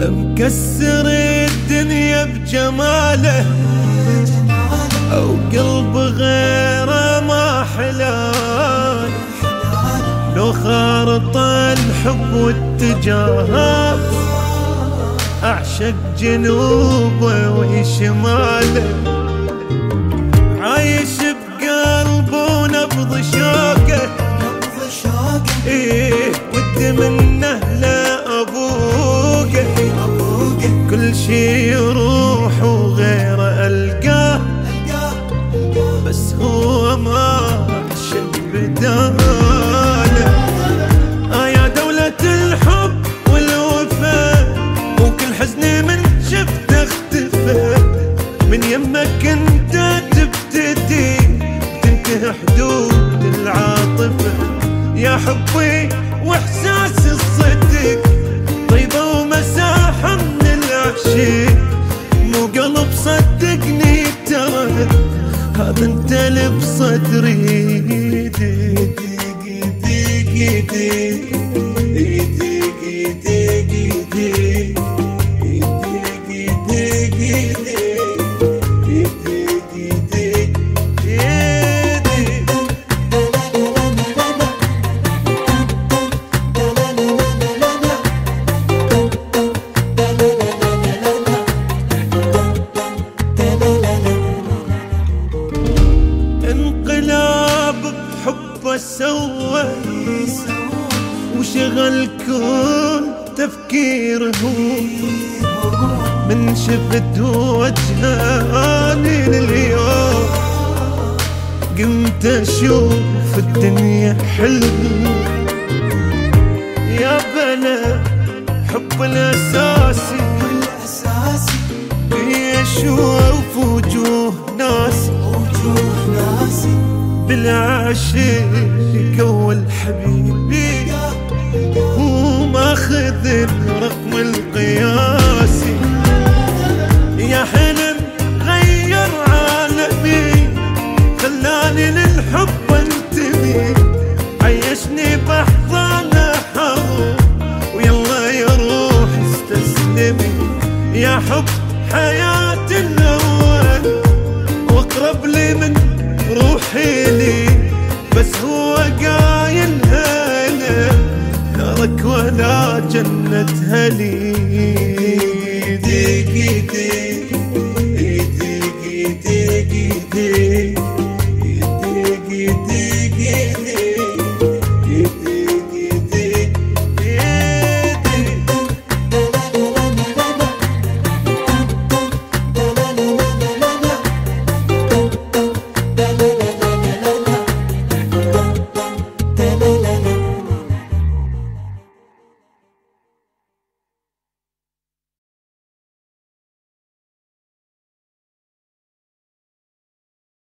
مكسر الدنيا بجماله أو قلب غيره ما حلال لو خارط الحب واتجاهه أعشق جنوبه وشماله عايش بقلبه ونبض شوقه. إيه ودي منه لابوقه كل شي يروح وغيره ألقاه. بس هو ما عشق بداله تنتهي حدود العاطفة. يا حبي وإحساس الصدق. طيبة ومساحة من العشق مو قلب صدقني ترى هذا أنت اللي بصدري. انقلاب بحبه سوى وشغل كل تفكيره من شفت وجهاني لليوم قمت أشوف الدنيا حلو يا بلا حب الاساسي بالعاشق اول حبيبي وماخذ جنة هلي دقيقتي